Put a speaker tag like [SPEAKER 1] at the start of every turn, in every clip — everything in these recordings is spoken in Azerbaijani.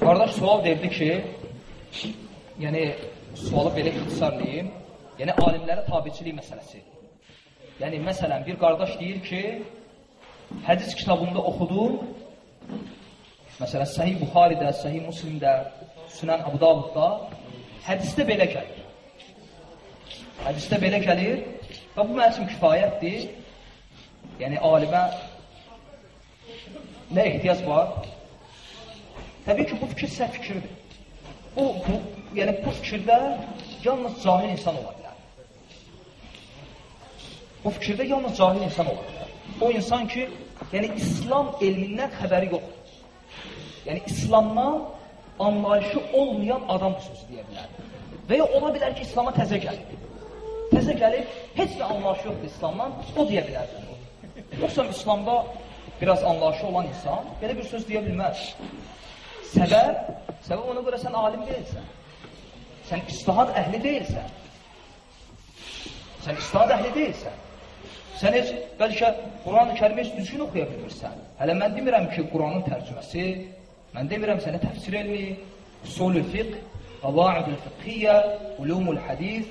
[SPEAKER 1] Qardaş sual verdi ki, yəni sualı belə ixtisarlayayım. Yəni alimlərə tabiçilik məsələsi. Yəni məsələn bir qardaş deyir ki, hədis kitabında oxudum. Məsələn Səhih Buxaridə, Səhih Müslimdə, Sünan Əbu Davudda hədisdə belə gəlir. Hədisdə belə gəlir və bu mənim üçün kifayətdir. Yəni alimə nə ehtiyac var? Təbii ki, bu fikir səhv fikirdir. Bu, bu, yəni bu fikirdə yalnız cahil insan ola bilər. Bu fikirdə yalnız cahil insan ola bilər. O insan ki, yəni İslam elmindən xəbəri yoxdur. Yəni İslamdan anlayışı olmayan adam bu sözü deyə bilər. Və ya ola bilər ki, İslama təzə gəlib. Təzə gəlib, heç bir anlayışı yoxdur İslamdan, o deyə bilər. Yoxsa İslamda biraz anlayışı olan insan belə bir söz deyə bilməz. Səbəb, səbəb ona görə sən alim deyilsən. Sən istihad əhli deyilsən. Sən istihad əhli deyilsən. Sən heç bəlkə Quran-ı Kərimi heç düzgün oxuya bilmirsən. Hələ mən demirəm ki, Quranın tərcüməsi, mən demirəm sənə təfsir elmi, usulül fiqh, qavaidül fiqhiyyə, ulumul hadis,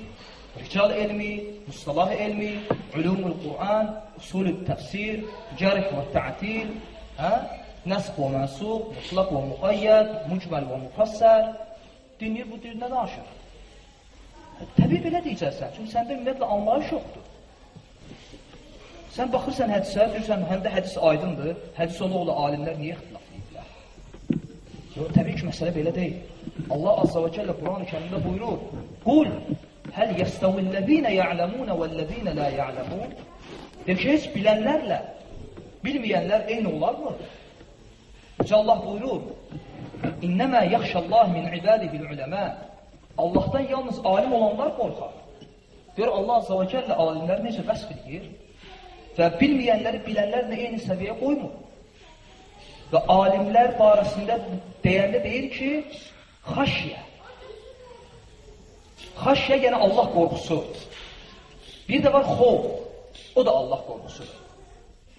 [SPEAKER 1] rical elmi, mustalah elmi, ulumul Quran, usulül təfsir, cərh və ta'til, hə? Nəsx və mənsub, mutlaq və müqayyəd, mücməl və müfassər. Dinləyir bu dildə danışır. Təbii belə deyəcəksən, çünki səndə ümumiyyətlə anlayış yoxdur. Sən baxırsan hədisə, deyirsən, həm də hədis aydındır, hədis ola ola alimlər niyə ixtilaf edirlər? Yox, təbii ki, məsələ belə deyil. Allah Azza və Cəllə Quran-ı kərimdə buyurur, Qul, həl yəstəvillədinə ya'ləmunə vəllədinə la ya'ləmun? Deyir ki, heç bilənlərlə bilməyənlər eyni olarmı? Yüce Allah buyurur, İnnəmə yaxşallah min ibadihil uləmə Allahdan yalnız alim olanlar qorxar. Gör Allah Azza və Cəllə alimləri necə vəsf edir və bilməyənləri bilənlərlə eyni səviyyə qoymur. Və alimlər barəsində deyəndə deyir ki, xaşyə. Xaşyə yəni Allah qorxusu. Bir də var xov. O da Allah qorxusudur.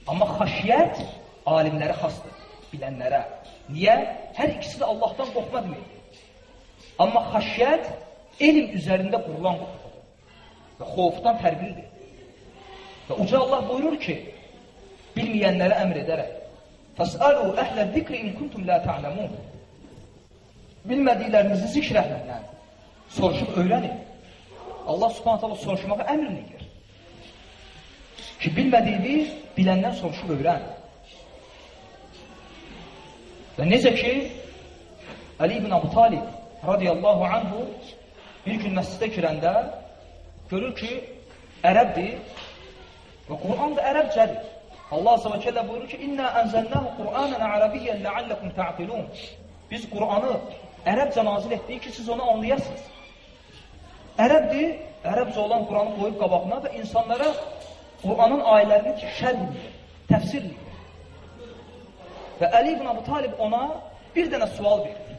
[SPEAKER 1] Amma xaşiyyət alimlərə xasdır, bilənlərə. Niyə? Hər ikisi də Allahdan qorxma deməkdir. Amma xaşiyyət elm üzərində qurulan qorxudur. Və xovdan fərqlidir. Və Uca Allah buyurur ki, bilməyənlərə əmr edərək, Fəsəlu əhlə zikri in kuntum la ta'ləmun. Bilmədiklərinizi zikr əhlindən soruşub öyrənin. Allah subhanət hala soruşmağa əmr edir. Ki, bilmədiyini biləndən soruşub öyrən. Və necə ki, Ali ibn Abu Talib radiyallahu anhu bir gün məscidə girəndə görür ki, ərəbdir və Quran da ərəbcədir. Allah Kəllə buyurur ki, İnnə ənzəlnəhu Qur'anən ərəbiyyən ləalləkum təqilun. Biz Qur'anı ərəbcə nazil etdik ki, siz onu anlayasınız. Ərəbdir, ərəbcə olan Qur'anı qoyub qabağına və insanlara Qur'anın ayələrini şərh edir, təfsir edir. Və Əli ibn Abu Talib ona bir dənə sual verir.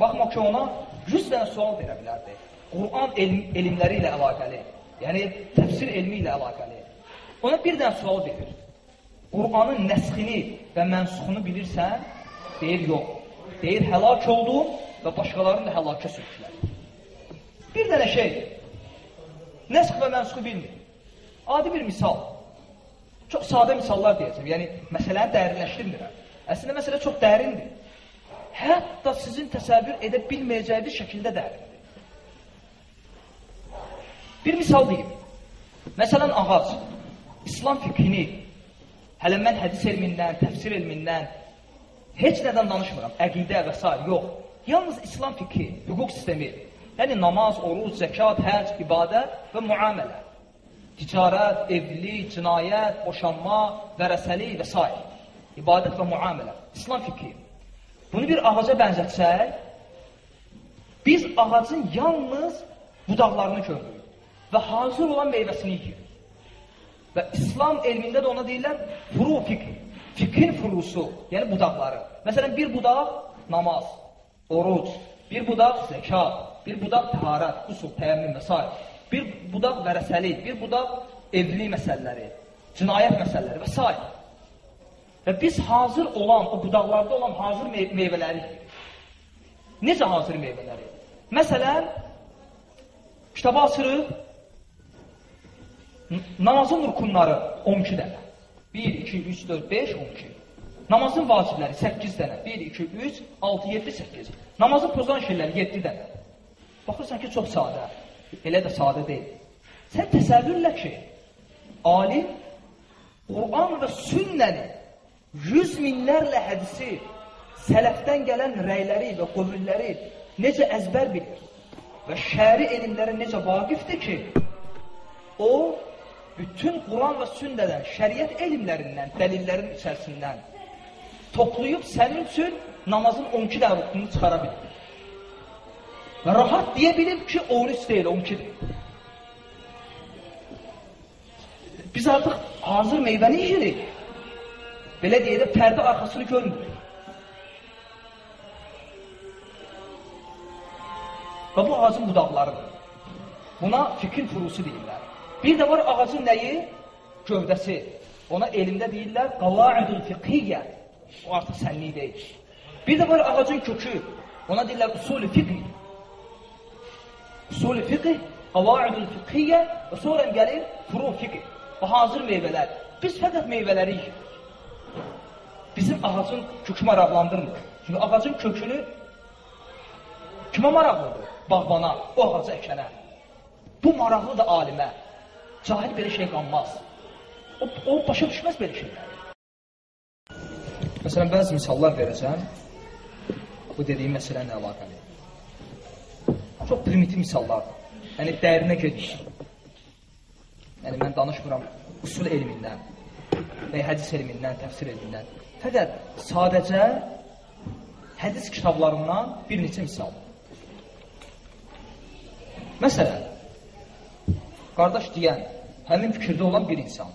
[SPEAKER 1] Baxma ki, ona 100 dənə sual verə bilərdi. Qur'an elm, elmləri ilə əlaqəli, yəni təfsir elmi ilə əlaqəli. Ona bir dənə sual verir. Qur'anın nəsxini və mənsuxunu bilirsən? Deyir, yox. Deyir, həlak oldum və başqalarını da həlakə sürüklər. Bir dənə şey, nəsx və mənsuxu bilmir. Adi bir misal. Çox sadə misallar deyəcəm. Yəni, məsələni dərinləşdirmirəm. Əslində, məsələ çox dərindir. Hətta sizin təsəvvür edə bilməyəcəyiniz şəkildə dərindir. Bir misal deyim. Məsələn, ağac. İslam fikrini, hələ mən hədis elmindən, təfsir elmindən, heç nədən danışmıram, əqidə və s. yox. Yalnız İslam fikri, hüquq sistemi, yəni namaz, oruc, zəkat, həc, ibadət və müamilə, ticarət, evlilik, cinayət, boşanma, vərəsəlik və s. İbadət və müamilə, İslam fikri. Bunu bir ağaca bənzətsək, biz ağacın yalnız budaqlarını görürük və hazır olan meyvəsini yiyir. Və İslam elmində də ona deyirlər furu fikr. Fikrin furusu, yəni budaqları. Məsələn, bir budaq namaz, oruc, bir budaq zəkat, bir budaq təharət, usul, təyəmmüm və s. Bir budaq vərəsəlik, bir budaq evlilik məsələləri, cinayət məsələləri və s. Və biz hazır olan, o budaqlarda olan hazır mey meyvələri. Necə hazır meyvələri? Məsələn, kitabı açırıq, namazın rükunları 12 dənə. 1, 2, 3, 4, 5, 12. Namazın vacibləri 8 dənə. 1, 2, 3, 6, 7, 8. Namazı pozan şeylər 7 dənə. Baxırsan ki, çox sadə. Elə də sadə deyil. Sən təsəvvürlə ki, alim Quran və sünnəni yüz minlərlə hədisi, sələfdən gələn rəyləri və qövülləri necə əzbər bilir və şəri elmlərə necə vaqifdir ki, o, bütün Quran və sünnədən, şəriət elmlərindən, dəlillərin içərisindən toplayıb sənin üçün namazın 12 dənə rükununu çıxara bilir. Rahat deyə bilir ki, 13 deyil, 12-dir. Biz artıq hazır meyvəni yeyirik. Belə də pərdə arxasını görmürük. Və bu ağacın budaqlarıdır. Buna fikir furusu deyirlər. Bir də var ağacın nəyi? Gövdəsi. Ona elmdə deyirlər qavaidul fiqhiyyə. O artıq sənlik deyil. Bir də var ağacın kökü. Ona deyirlər usulü fiqh. Usulü fiqh, qavaidul fiqhiyyə və sonra gəlir furu fiqh. O hazır meyvələr. Biz fəqət meyvələri yiyirik. Bizim ağacın kökü maraqlandırmır. Çünki ağacın kökünü kimə maraqlıdır? Bağbana, o ağacı əkənə. Bu maraqlıdır alimə. Cahil belə şey qanmaz. O, o başa düşməz belə şeylər. Məsələn, bəzi misallar verəcəm. Bu dediyim məsələ ilə əlaqəli. Çox primitiv misallardır. Yəni, dərinə gedir. Yəni, mən danışmıram usul elmindən və hədis elmindən, təfsir elmindən. Fəqət sadəcə hədis kitablarından bir neçə misal. Məsələn, qardaş deyən, həmin fikirdə olan bir insan.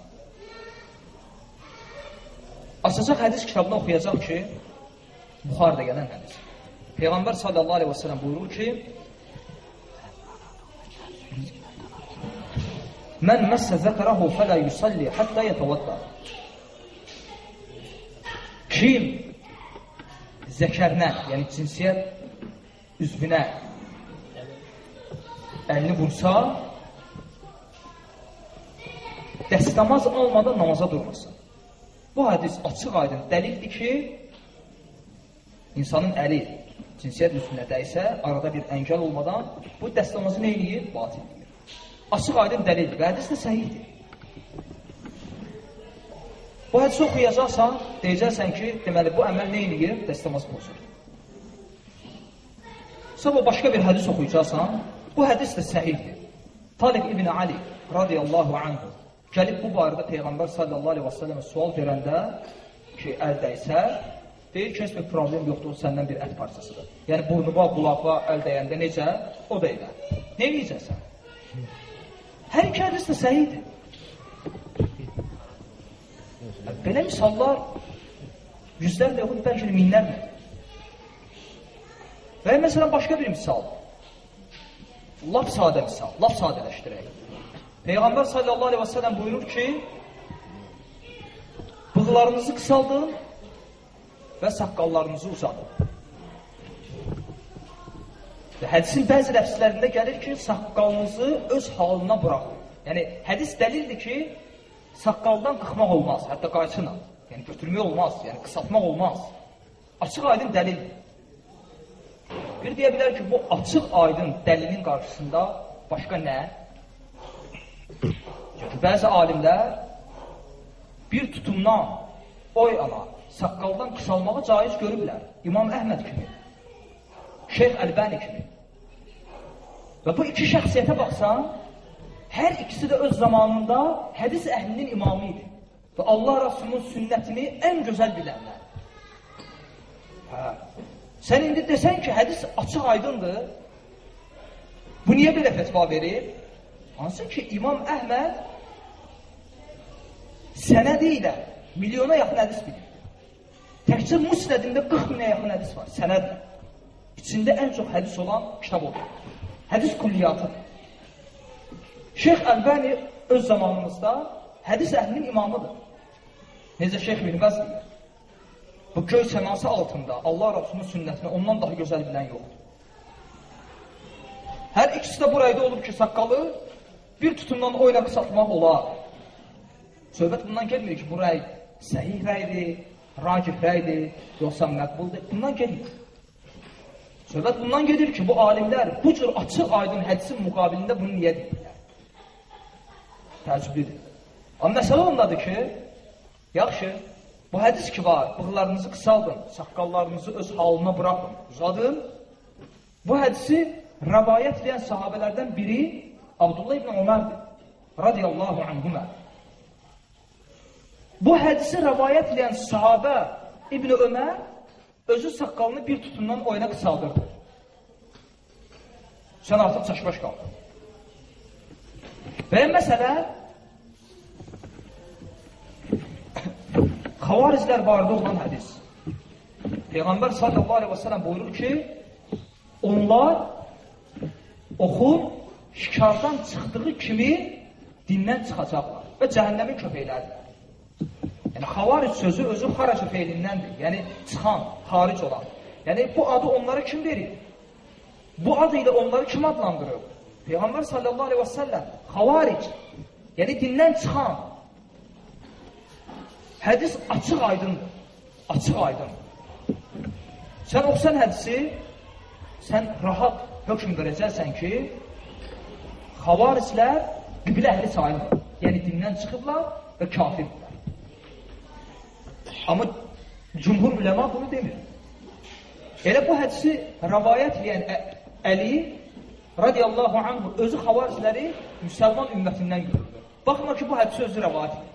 [SPEAKER 1] Açacaq hədis kitabını oxuyacaq ki, Buxarda gələn hədis. Peyğəmbər sallallahu aleyhi və sələm buyurur ki, Mən məssə zəkərəhu fələ yusalli həttə yətəvəddə. Kim zəkərinə, yəni cinsiyyət üzvünə əlini vursa, dəstəmaz almadan namaza durmasın. Bu hədis açıq aydın dəlildir ki, insanın əli cinsiyyət üzvünə dəysə, arada bir əngəl olmadan bu dəstəmazı nə eləyir? Batil edir. Açıq aydın dəlildir və hədis də səhihdir. Bu hədisi oxuyacaqsan, deyəcəksən ki, deməli, bu əməl nə eləyir? Dəstəmaz pozur. Sonra başqa bir hədis oxuyacaqsan, bu hədis də səhihdir. Talib ibn Ali radiyallahu anhu gəlib bu barədə Peyğəmbər sallallahu aleyhi və səlləmə sual verəndə ki, əl dəysə, deyir ki, heç bir problem yoxdur, səndən bir ət parçasıdır. Yəni, burnuva, qulağa, əl dəyəndə necə? O da elə. Ne eləyəcəksən? Hədis də səhiddir. Belə misallar yüzlərlə yoxud bəlkə də minlərlə. Və məsələn, başqa bir misal. Lap sadə misal, lap sadələşdirək. Peyğəmbər sallallahu aleyhi və sələm buyurur ki, bığlarınızı qısaldın və saqqallarınızı uzadın. Və hədisin bəzi ləfslərində gəlir ki, saqqalınızı öz halına buraxın. Yəni, hədis dəlildir ki, saqqaldan qıxmaq olmaz, hətta qayçına. Yəni, götürmək olmaz, yəni qısaltmaq olmaz. Açıq aydın dəlildir. Bir deyə bilər ki, bu açıq aydın dəlilin qarşısında başqa nə? Çünki bəzi alimlər bir tutumdan oy ana, saqqaldan qısalmağı caiz görüblər. İmam Əhməd kimi, Şeyx Əlbəni kimi. Və bu iki şəxsiyyətə baxsan, hər ikisi də öz zamanında hədis əhlinin imamı idi. Və Allah Rasulunun sünnətini ən gözəl bilənlər. Hə. Sən indi desən ki, hədis açıq aydındır, bu niyə belə fətva verir? Hansı ki, İmam Əhməd sənədi ilə milyona yaxın hədis bilir. Təkcə musnədində 40 minə yaxın hədis var, sənədlə. İçində ən çox hədis olan kitab olur. Hədis kulliyatıdır. Şeyx Əlbəni öz zamanımızda hədis əhlinin imamıdır. Necə Şeyx Bilbəz deyir. bu göy səması altında Allah Rasulunun sünnətini ondan daha gözəl bilən yoxdur. Hər ikisi də bu rəydə olub ki, saqqalı bir tutumdan o ilə qısaltmaq olar. Söhbət bundan gelmir ki, bu rəy səhih rəydir, racih rəydir, yoxsa məqbuldur. Bundan gelmir. Söhbət bundan gedir ki, bu alimlər bu cür açıq aydın hədisin müqabilində bunu niyə deyirlər? Təəccüblüdür. Amma məsələ ondadır ki, yaxşı, bu hədis ki var, bığlarınızı qısaldın, saqqallarınızı öz halına bırakın, uzadın. Bu hədisi rəvayət edən sahabələrdən biri Abdullah ibn Ömərdir. Radiyallahu anhumə. Bu hədisi rəvayət edən sahabə İbn Ömər özü saqqalını bir tutumdan oyuna qısaldırdı. Sən artıq çaşbaş qaldın. Və məsələ xavarizlər barədə olan hədis. Peyğəmbər sallallahu aleyhi və sələm buyurur ki, onlar oxun şikardan çıxdığı kimi dindən çıxacaqlar və cəhənnəmin köpəkləridir. Yəni, xavaric sözü özü xaracı feilindəndir. Yəni, çıxan, xaric olan. Yəni, bu adı onlara kim verir? Bu adı ilə onları kim adlandırır? Peyğəmbər sallallahu aleyhi və səlləm, xavaric, yəni dindən çıxan. Hədis açıq aydındır. Açıq aydın. Sən oxusan hədisi, sən rahat hökm verəcəksən ki, xavariclər qiblə əhli sayılmır. Yəni dindən çıxıblar və kafirdir. Amma cümhur üləma bunu demir. Elə bu hədisi rəvayət edən Əli radiyallahu anhu özü xavaricləri müsəlman ümmətindən görürlər. Baxma ki, bu hədisi özü rəvayət edir.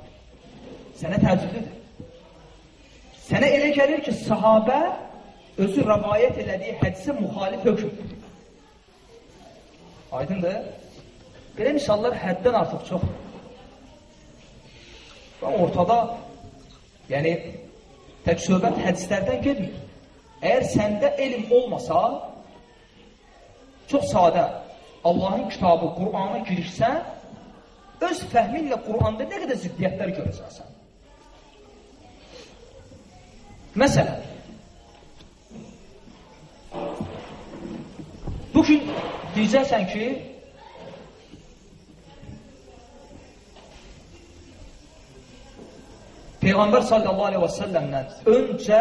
[SPEAKER 1] Sənə təəccüblüdür. Sənə elə gəlir ki, sahabə özü rəvayət elədiyi hədisə müxalif hökmdür. Aydındır? Belə misallar həddən artıq çoxdur. Və ortada Yəni, tək söhbət hədislərdən gelmir. Əgər səndə elm olmasa, çox sadə, Allahın kitabı, Qur'ana girişsən, öz fəhminlə Qur'anda nə qədər ziddiyyətlər görəcəksən. Məsələn, bugün deyəcəksən ki, Peyğəmbər sallallahu aleyhi və səlləmdən öncə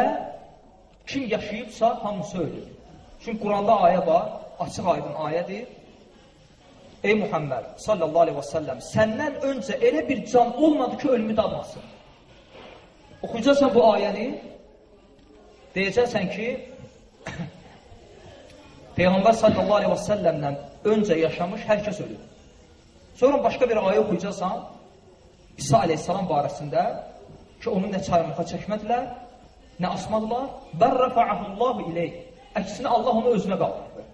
[SPEAKER 1] kim yaşayıbsa hamısı ölür. Çünki Quranda ayə var, açıq aydın ayədir. Ey Muhammed sallallahu aleyhi və səlləm, səndən öncə elə bir can olmadı ki, ölümü dadmasın. Oxuyacaqsan bu ayəni, deyəcəksən ki, Peyğəmbər sallallahu aleyhi və səlləmdən öncə yaşamış hər kəs ölür. Sonra başqa bir ayə oxuyacaqsan, İsa aleyhissalam barəsində ki, onu nə çaymağa çəkmədilər, nə asmadılar. Bər rəfa'ahullahu ileyh. Əksinə Allah onu özünə qaldırdı.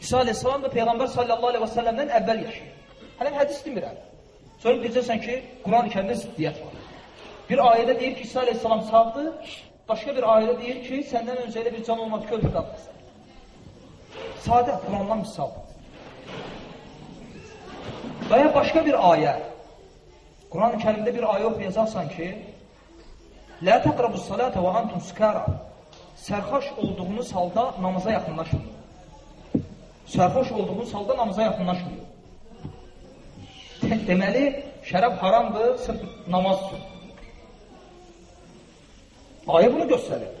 [SPEAKER 1] İsa aleyhissalam da Peyğəmbər sallallahu aleyhi və səlləmdən əvvəl yaşayır. Hələ hədis demirəm. Sonra deyəcəksən ki, Quran-ı kərimdə ziddiyyət var. Bir ayədə deyir ki, İsa aleyhissalam sağdır, başqa bir ayədə deyir ki, səndən öncə elə bir can olmadı ki, ölür qalmasın. Sadə, Qurandan misal. Və ya başqa bir ayə, Quran-ı kərimdə bir ayə oxuyacaqsan ki, Lə təqrabus salətə və antum sukara Sərxoş olduğunuz halda namaza yaxınlaşmayın. Sərxoş olduğunuz halda namaza yaxınlaşmayın. Deməli, şərəb haramdır, sırf namaz üçün. Ayə bunu göstərir.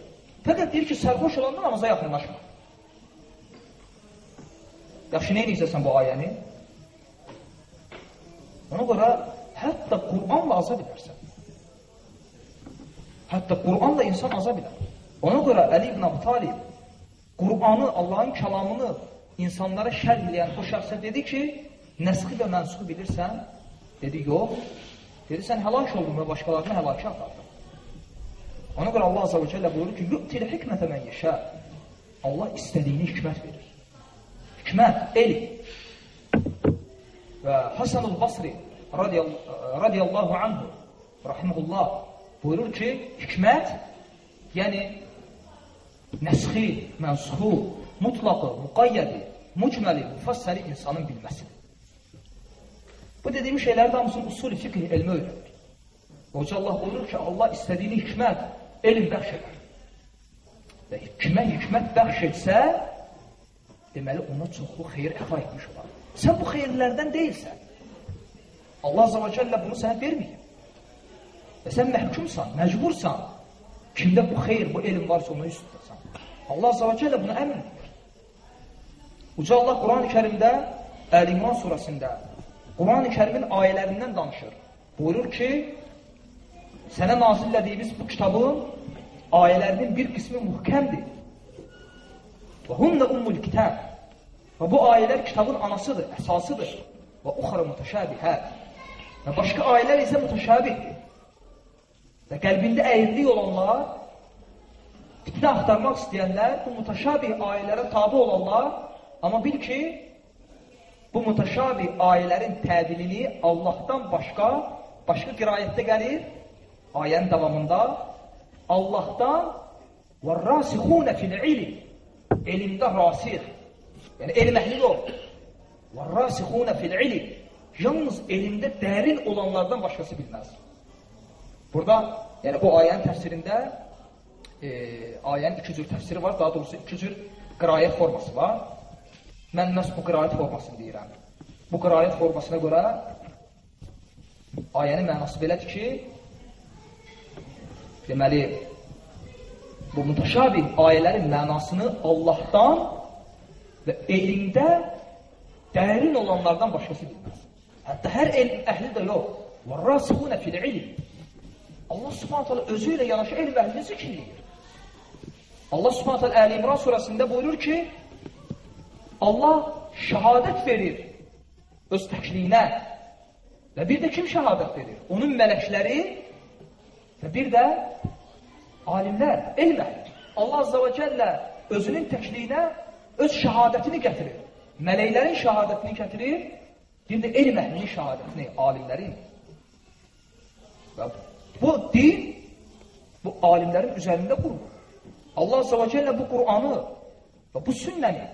[SPEAKER 1] Fəqət deyir ki, sərxoş olanda namaza yaxınlaşma. Yaxşı, nə edəcəksən bu ayəni? Ona görə Hətta Qur'anla aza bilərsən. Hətta Qur'anla insan aza bilər. Ona görə Əli ibn Əbu Talib Qur'anı, Allahın kəlamını insanlara şərh eləyən o şəxsə dedi ki, nəsxi və mənsuxu bilirsən? Dedi, yox. Dedi, sən həlak oldun və başqalarını həlakə atardın. Ona görə Allah Azəbə Cəllə buyurur ki, yu'til hikmətə mən yeşə. Allah istədiyini hikmət verir. Hikmət, elm. Və Hasanul Basri radiyallahu anhu rahimullah buyurur ki, hikmət yəni nəsxi, mənsuxu, mutlaqı, müqayyədi, mücməli, müfassəli insanın bilməsidir. Bu dediyim şeylər də hamısının usul-i fiqh elmi öyrənir. Hoca Allah buyurur ki, Allah istədiyini hikmət, elm bəxş edər. və kimə hikmət bəxş etsə, deməli ona çoxlu xeyir əfa etmiş olar. Sən bu xeyirlərdən deyilsən. Allah Azza və Cəllə bunu sənə verməyib. Və sən məhkumsan, məcbursan. Kimdə bu xeyir, bu elm varsa onu üst tutasan. Allah Azza və Cəllə bunu əmr edir. Uca Allah Quran-ı Kərimdə Əl-İmran surəsində Quran-ı Kərimin ayələrindən danışır. Buyurur ki, sənə nazillədiyimiz bu kitabın ayələrinin bir qismi muhkəmdir. Və hunnə ummul kitab. Və bu ayələr kitabın anasıdır, əsasıdır. Və uxara mütəşabihət. Və başqa ayələr isə mütəşabihdir. Və qəlbində əyirlik olanlar, fitnə axtarmaq istəyənlər, bu mütəşabih ayələrə tabi olanlar, amma bil ki, bu mütəşabih ayələrin tədilini Allahdan başqa, başqa qirayətdə gəlir, ayənin davamında, Allahdan və rasixunə fil ilim, elmdə rasix, yəni elm əhli yox, və rasixunə fil ilim, yalnız elmdə dərin olanlardan başqası bilməz. Burada, yəni bu ayənin təfsirində e, ayənin iki cür təfsiri var, daha doğrusu iki cür qirayət forması var. Mən məhz bu qirayət formasını deyirəm. Bu qirayət formasına görə ayənin mənası belədir ki, deməli, bu mütəşabih ayələrin mənasını Allahdan və elmdə dərin olanlardan başqası bilməz. Hətta hər elm əhli də yox. Və rasikhunə fil ilm. Allah subhanət hala özü ilə yanaşı elm əhlini zikirləyir. Allah subhanət hala Əli İmran surəsində buyurur ki, Allah şəhadət verir öz təkliyinə və bir də kim şəhadət verir? Onun mələkləri və bir də alimlər, elm əhli. Allah azza və cəllə özünün təkliyinə öz şəhadətini gətirir. Mələklərin şəhadətini gətirir, bir də elm əhlinin şəhadətini, alimlərin. Və Bu din bu alimlərin üzərində qurulur. Allah Azza və Cəllə bu Qur'anı və bu sünnəni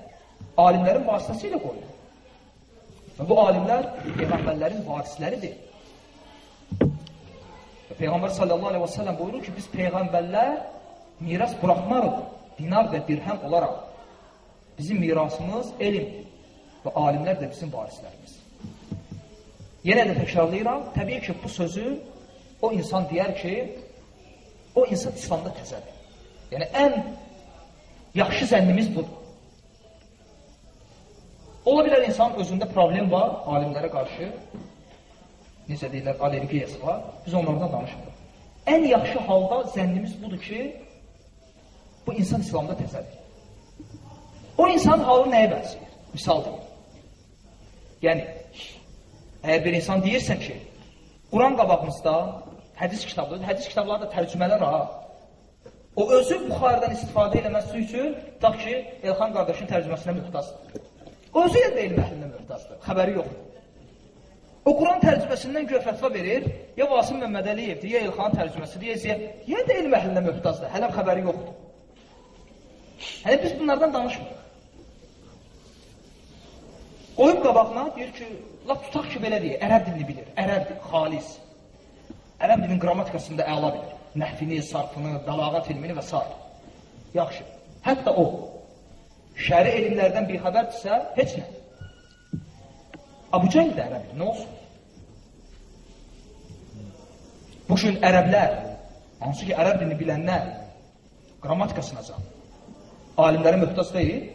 [SPEAKER 1] alimlərin vasitəsilə qoyur. Və bu alimlər peyğəmbərlərin varisləridir. Və Peyğəmbər sallallahu əleyhi və səlləm buyurur ki, biz peyğəmbərlər miras buraxmarıq dinar və dirhəm olaraq. Bizim mirasımız elmdir və alimlər də bizim varislərimiz. Yenə də təkrarlayıram, təbii ki, bu sözü o insan deyər ki, o insan İslamda təzədir. Yəni, ən yaxşı zənnimiz budur. Ola bilər insan özündə problem var, alimlərə qarşı, necə deyirlər, allergiyası var, biz onlardan danışmırıq. Ən yaxşı halda zənnimiz budur ki, bu insan İslamda təzədir. O insan halı nəyə bənzəyir? Misal deyir. Yəni, əgər bir insan deyirsən ki, Quran qabağımızda hədis kitabları, hədis kitabları da tərcümələr ha. O özü Buxarıdan istifadə eləməsi üçün tutaq ki, Elxan qardaşın tərcüməsinə möhtazdır. O özü də elm əhlindən möhtazdır, xəbəri yoxdur. O Quran tərcüməsindən görə fətva verir, ya Vasim Məmmədəliyevdir, ya Elxan tərcüməsidir, ya Ziyə, ya da elm əhlindən möhtazdır, hələ xəbəri yoxdur. Hələ biz bunlardan danışmırıq. Qoyub qabağına deyir ki, laf tutaq ki, belə deyir, ərəb dilini bilir, ərəbdir, xalis. Ərəb dilinin qrammatikasında əla bilir. Nəhvini, sarfını, bəlağat ilmini və s. Yaxşı. Hətta o, şəri elmlərdən bir xəbərdirsə, heç nə. Abu Cəhl də ərəbdir, nə olsun? Bu gün ərəblər, hansı ki, ərəb dilini bilənlər, qrammatikasına can, alimlərə möhtac deyil,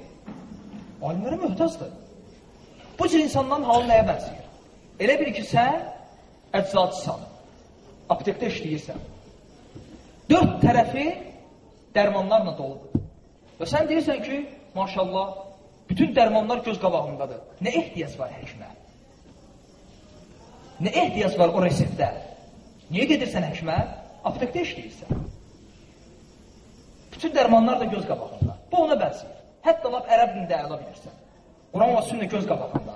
[SPEAKER 1] alimlərə möhtacdır. Bu cür insanların halı nəyə bənzəyir? Elə bil ki, sən əczacısan aptekdə işləyirsən, dörd tərəfi dərmanlarla doludur. Və sən deyirsən ki, maşallah, bütün dərmanlar göz qabağındadır. Nə ehtiyac var həkimə? Nə ehtiyac var o reseptdə? Niyə gedirsən həkimə? Aptekdə işləyirsən. Bütün dərmanlar da göz qabağında. Bu ona bənzəyir. Hətta lap ərəb dilində əla bilirsən. Quran və sünnə göz qabağında.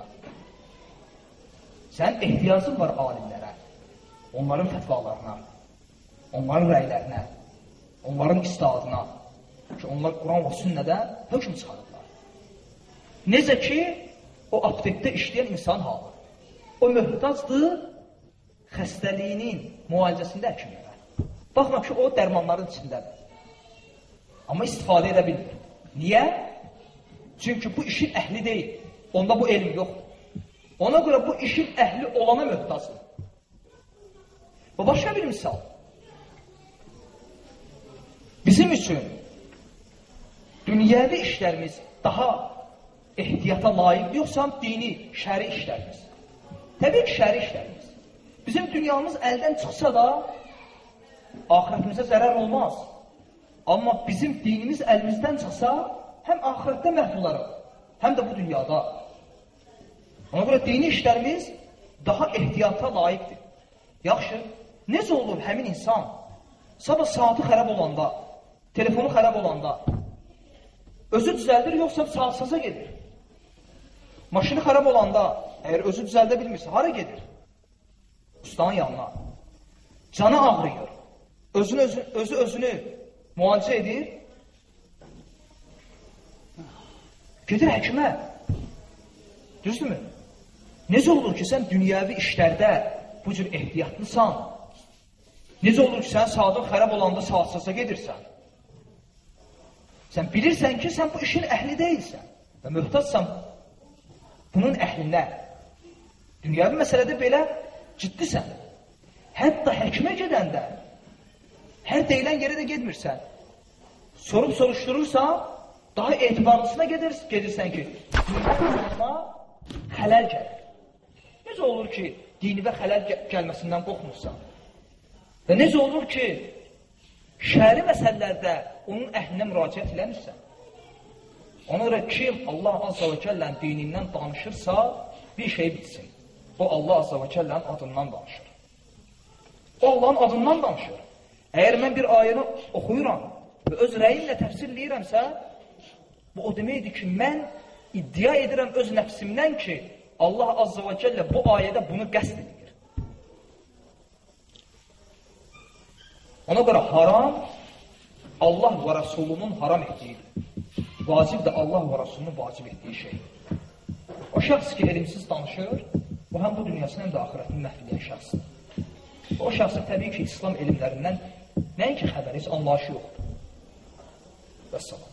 [SPEAKER 1] Sən ehtiyacın var alimlərə onların fətvalarına, onların rəylərinə, onların istihadına ki, onlar Quran və sünnədə hökm çıxarırlar. Necə ki, o aptekdə işləyən insan halı. O möhtacdır xəstəliyinin müalicəsində həkimlərə. Baxma ki, o dərmanların içindədir. Amma istifadə edə bilmir. Niyə? Çünki bu işin əhli deyil. Onda bu elm yoxdur. Ona görə bu işin əhli olana möhtacdır. Və başqa bir misal. Bizim üçün dünyəvi işlərimiz daha ehtiyata layiq yoxsa dini, şəri işlərimiz. Təbii ki, şəri işlərimiz. Bizim dünyamız əldən çıxsa da axirətimizə zərər olmaz. Amma bizim dinimiz əlimizdən çıxsa, həm axirətdə məhv olarıq, həm də bu dünyada. Ona görə dini işlərimiz daha ehtiyata layiqdir. Yaxşı, necə olur həmin insan sabah saatı xərab olanda, telefonu xərab olanda özü düzəldir, yoxsa saatsaza gedir? Maşını xərab olanda, əgər özü düzəldə bilmirsə, hara gedir? Ustanın yanına. Canı ağrıyır. Özünü, özü, özü özünü müalicə edir. Gedir həkimə. Düzdürmü? Necə olur ki, sən dünyəvi işlərdə bu cür ehtiyatlısan? Necə olur ki, sən saatın xərab olanda saatsaza gedirsən? Sən bilirsən ki, sən bu işin əhli deyilsən və möhtacsan bunun əhlinə. Dünyəvi məsələdə belə ciddisən. Hətta həkimə gedəndə hər deyilən yerə də gedmirsən. Sorub soruşdurursan, daha etibarlısına gedir, gedirsən ki, dünyəvi xələl gəlir. Necə olur ki, dinivə xələl gəlməsindən qorxmursan? Və necə olur ki, şəri məsələlərdə onun əhlinə müraciət eləmirsən? Ona görə kim Allah Azza və Kəllənin dinindən danışırsa, bir şey bilsin. O Allah Azza və Kəllənin adından danışır. O Allahın adından danışır. Əgər mən bir ayəni oxuyuram və öz rəyimlə təfsirləyirəmsə, bu o deməkdir ki, mən iddia edirəm öz nəfsimdən ki, Allah Azza və Cəllə bu ayədə bunu qəsd edir. Ona görə haram Allah və Rasulunun haram etdiyidir. Vacib də Allah və Rasulunun vacib etdiyi şey. O şəxs ki, elimsiz danışır, bu həm bu dünyasının, həm də ahirətini məhv edən şəxsdir. O şəxsin təbii ki, İslam elmlərindən nəinki xəbəri, heç anlayışı yoxdur. Vəssalam.